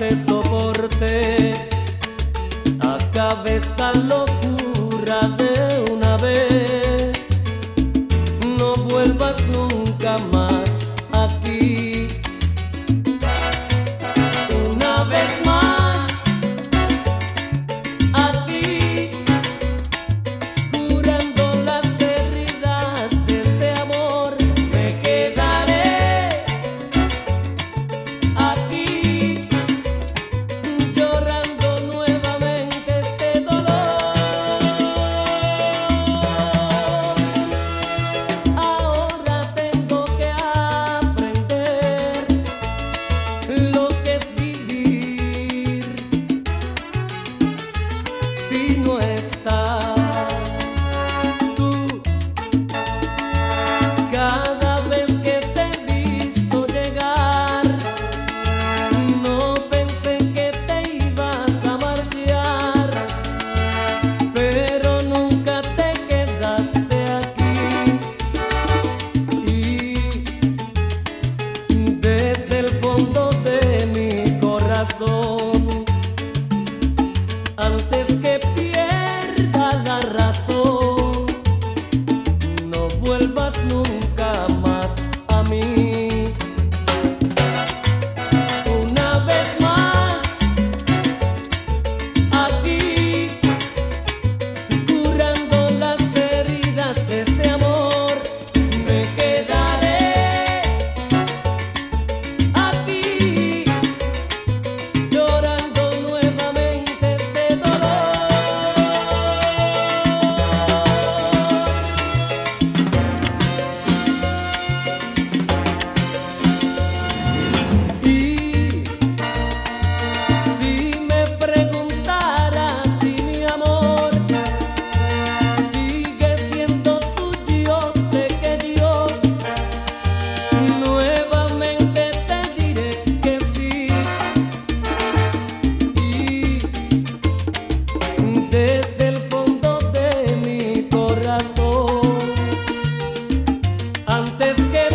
te soporte. Acá están los antes que pierda la razón. No vuelvas nunca. antes que